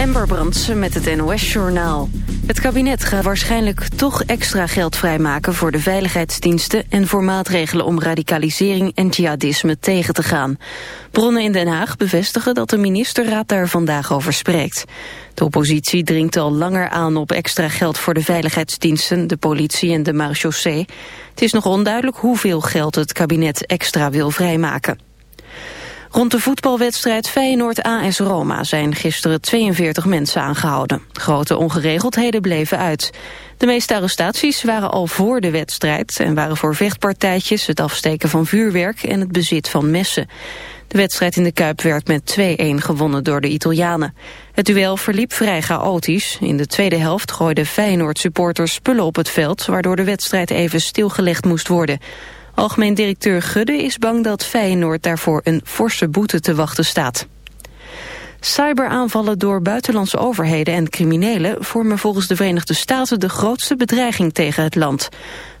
Amber Brandsen met het NOS-journaal. Het kabinet gaat waarschijnlijk toch extra geld vrijmaken voor de veiligheidsdiensten... en voor maatregelen om radicalisering en jihadisme tegen te gaan. Bronnen in Den Haag bevestigen dat de ministerraad daar vandaag over spreekt. De oppositie dringt al langer aan op extra geld voor de veiligheidsdiensten... de politie en de marechaussee. Het is nog onduidelijk hoeveel geld het kabinet extra wil vrijmaken. Rond de voetbalwedstrijd Feyenoord-AS Roma zijn gisteren 42 mensen aangehouden. Grote ongeregeldheden bleven uit. De meeste arrestaties waren al voor de wedstrijd en waren voor vechtpartijtjes, het afsteken van vuurwerk en het bezit van messen. De wedstrijd in de Kuip werd met 2-1 gewonnen door de Italianen. Het duel verliep vrij chaotisch. In de tweede helft gooiden Feyenoord-supporters spullen op het veld... waardoor de wedstrijd even stilgelegd moest worden. Algemeen directeur Gudde is bang dat Feyenoord daarvoor een forse boete te wachten staat. Cyberaanvallen door buitenlandse overheden en criminelen vormen volgens de Verenigde Staten de grootste bedreiging tegen het land.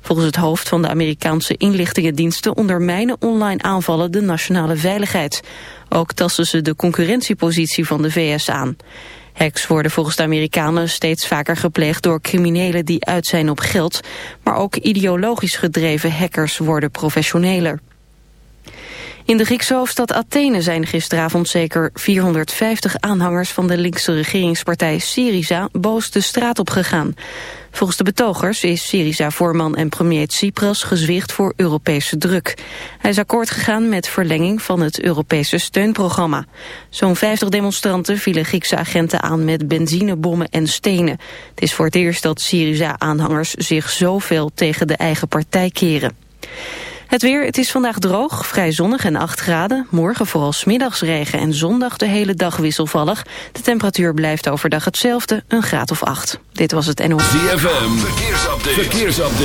Volgens het hoofd van de Amerikaanse inlichtingendiensten ondermijnen online aanvallen de nationale veiligheid. Ook tasten ze de concurrentiepositie van de VS aan. Hacks worden volgens de Amerikanen steeds vaker gepleegd door criminelen die uit zijn op geld, maar ook ideologisch gedreven hackers worden professioneler. In de Griekse hoofdstad Athene zijn gisteravond zeker 450 aanhangers van de linkse regeringspartij Syriza boos de straat op gegaan. Volgens de betogers is Syriza-voorman en premier Tsipras gezwicht voor Europese druk. Hij is akkoord gegaan met verlenging van het Europese steunprogramma. Zo'n 50 demonstranten vielen Griekse agenten aan met benzinebommen en stenen. Het is voor het eerst dat Syriza-aanhangers zich zoveel tegen de eigen partij keren. Het weer, het is vandaag droog, vrij zonnig en 8 graden. Morgen vooral smiddags regen en zondag de hele dag wisselvallig. De temperatuur blijft overdag hetzelfde, een graad of 8. Dit was het NOS. ZFM, verkeersupdate. verkeersupdate.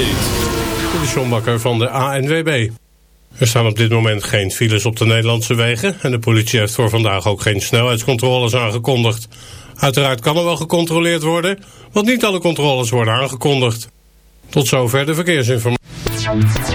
De Sjombakker van de ANWB. Er staan op dit moment geen files op de Nederlandse wegen... en de politie heeft voor vandaag ook geen snelheidscontroles aangekondigd. Uiteraard kan er wel gecontroleerd worden... want niet alle controles worden aangekondigd. Tot zover de verkeersinformatie.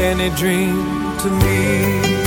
Any dream to me.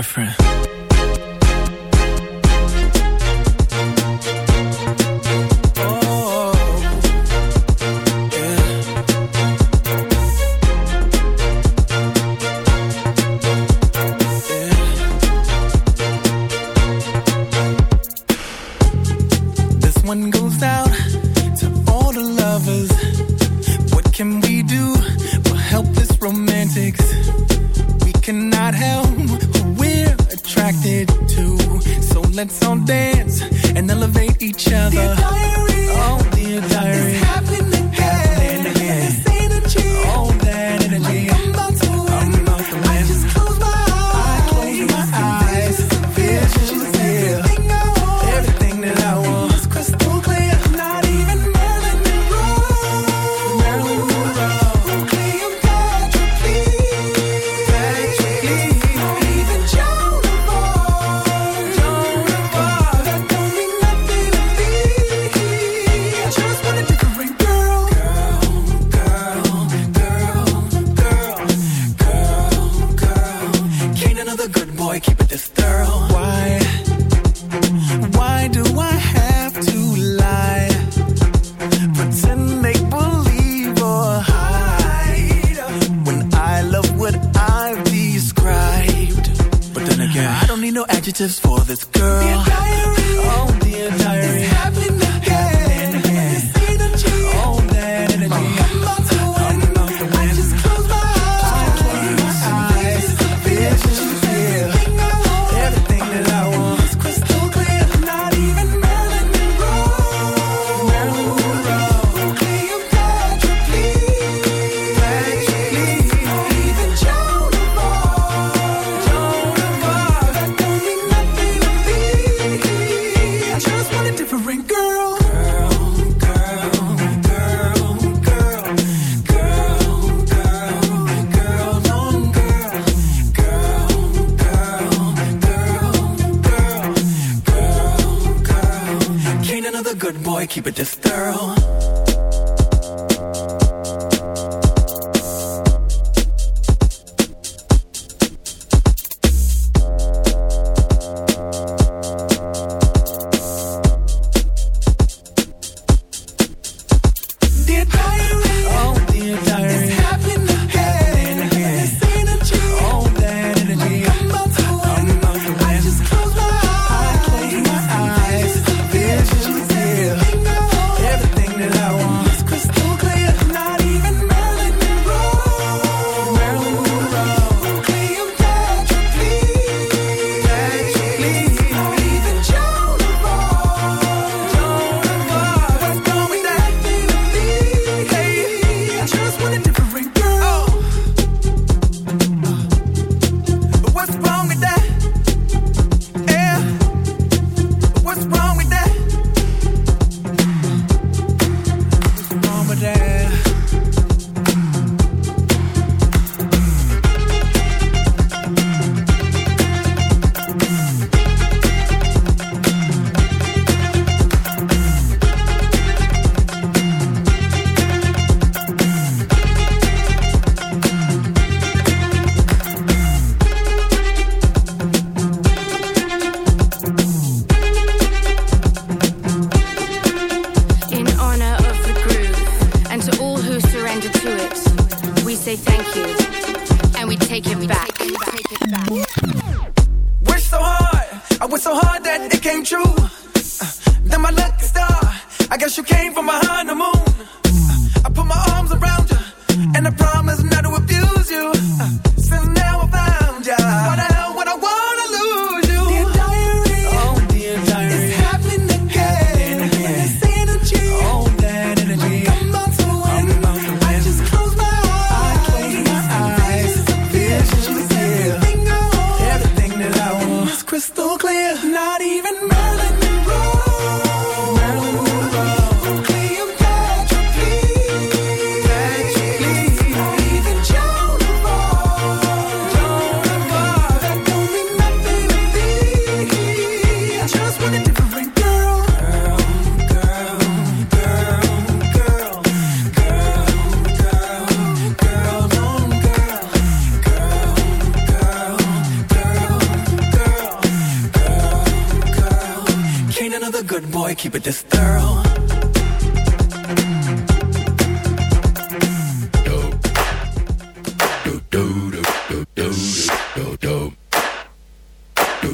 different. Okay. I don't need no adjectives for this girl. The diary, oh dear diary, it's happening again. keep it this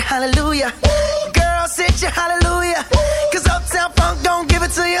hallelujah. Girl, sit you hallelujah. Cause Uptown Funk don't give it to you.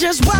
just why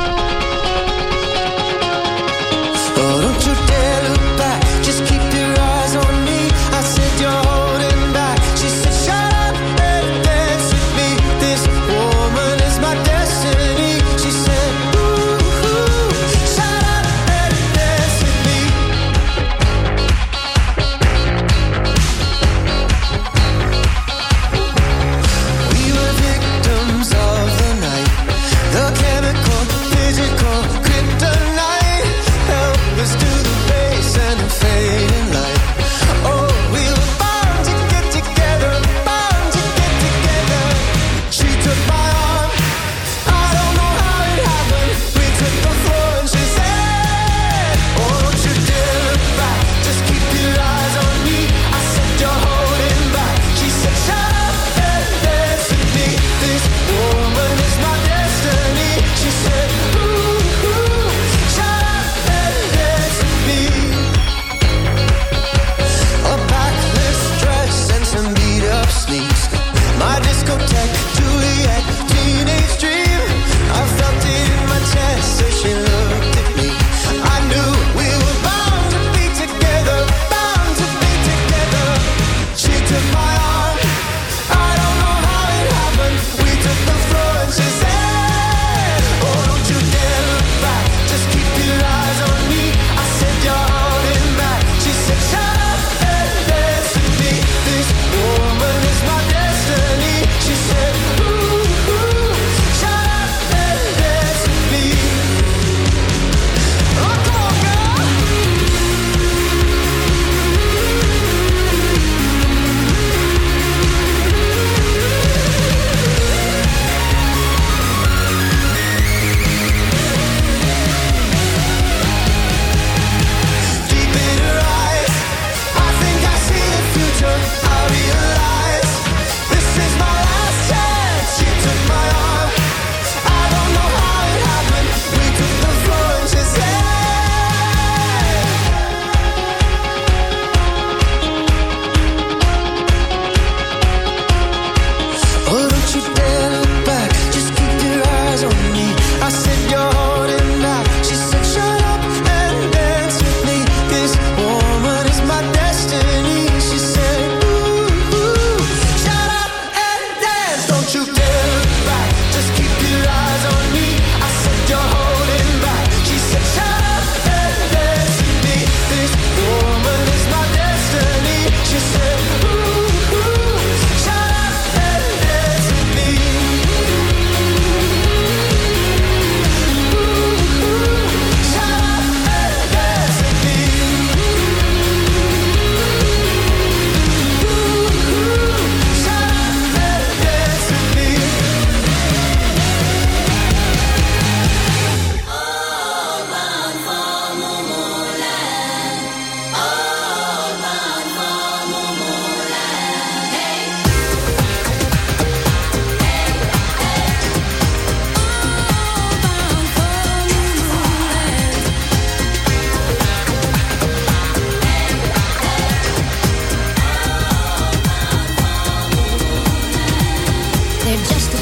just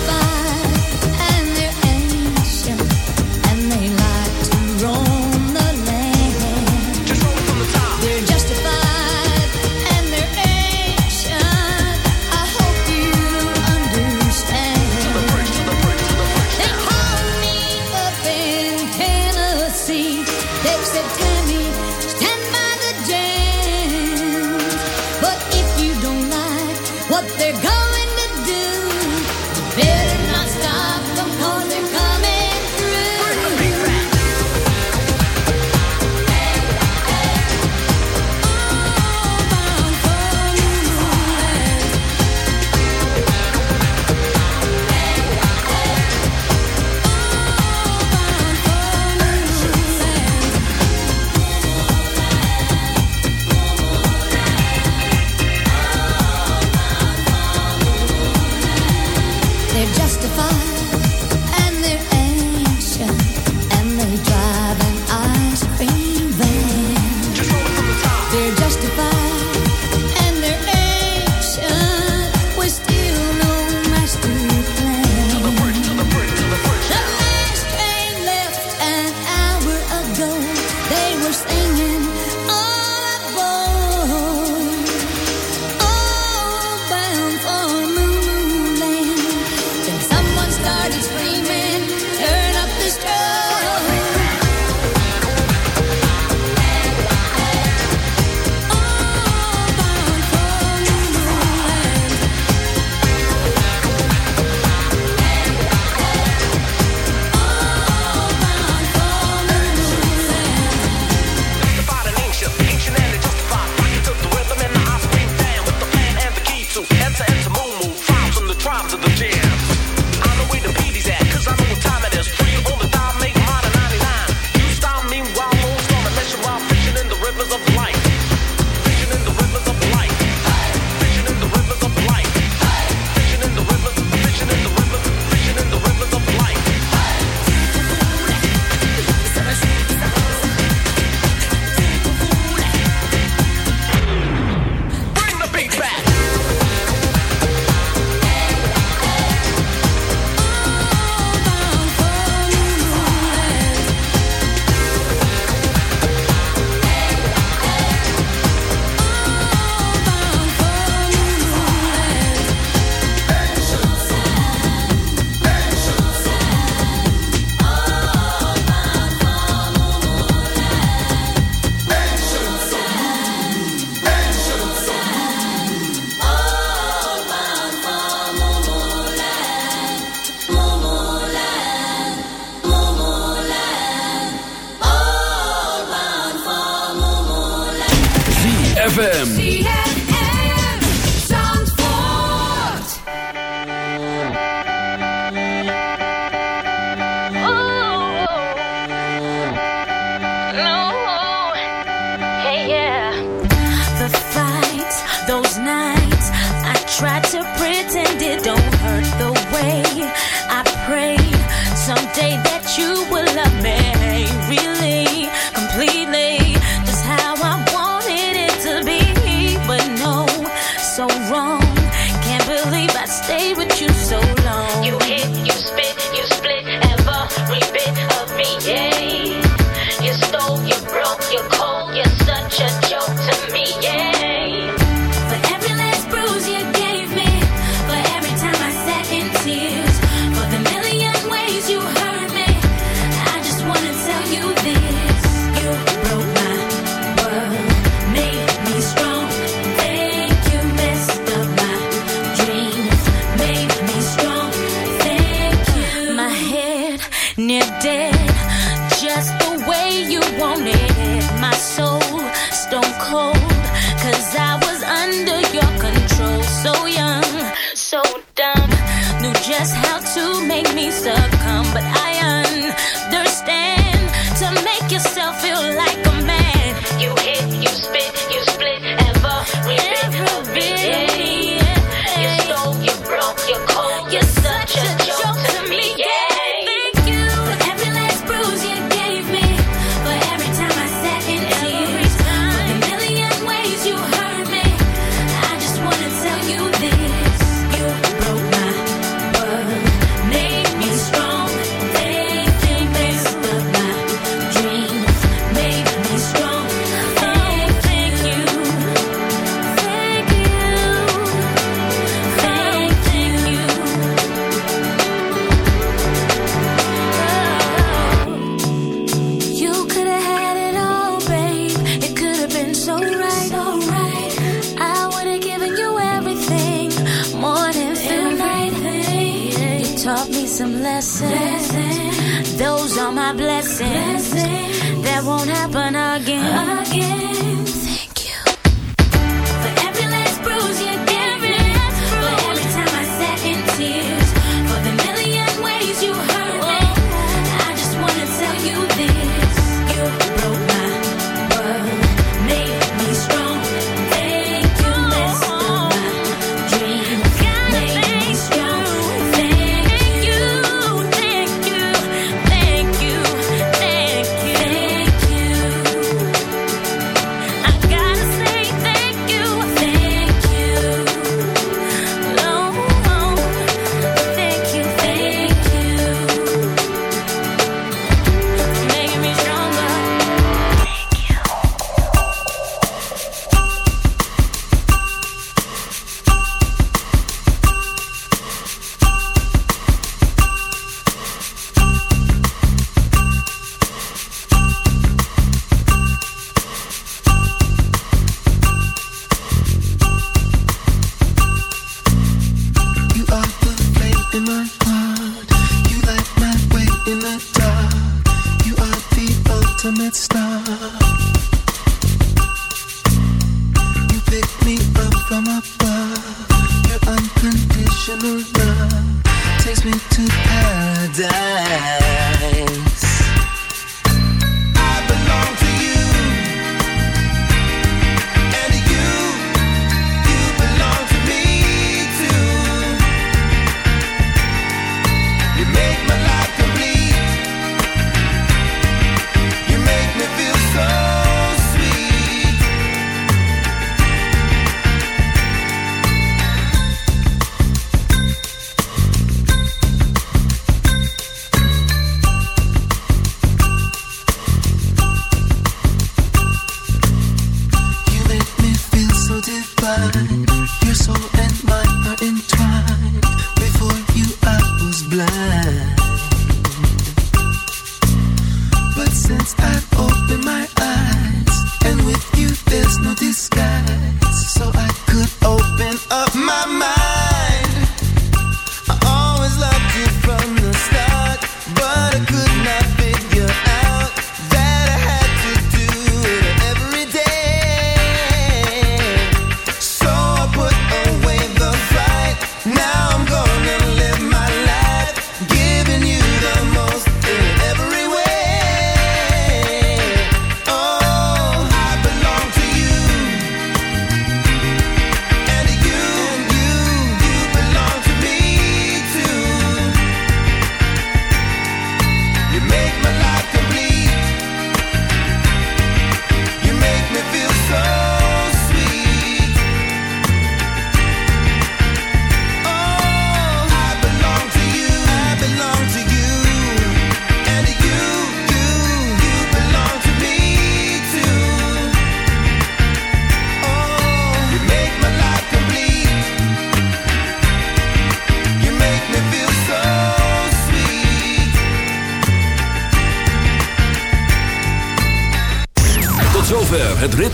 I stayed with you so long. You hit, you spit, you spit. happen again. again.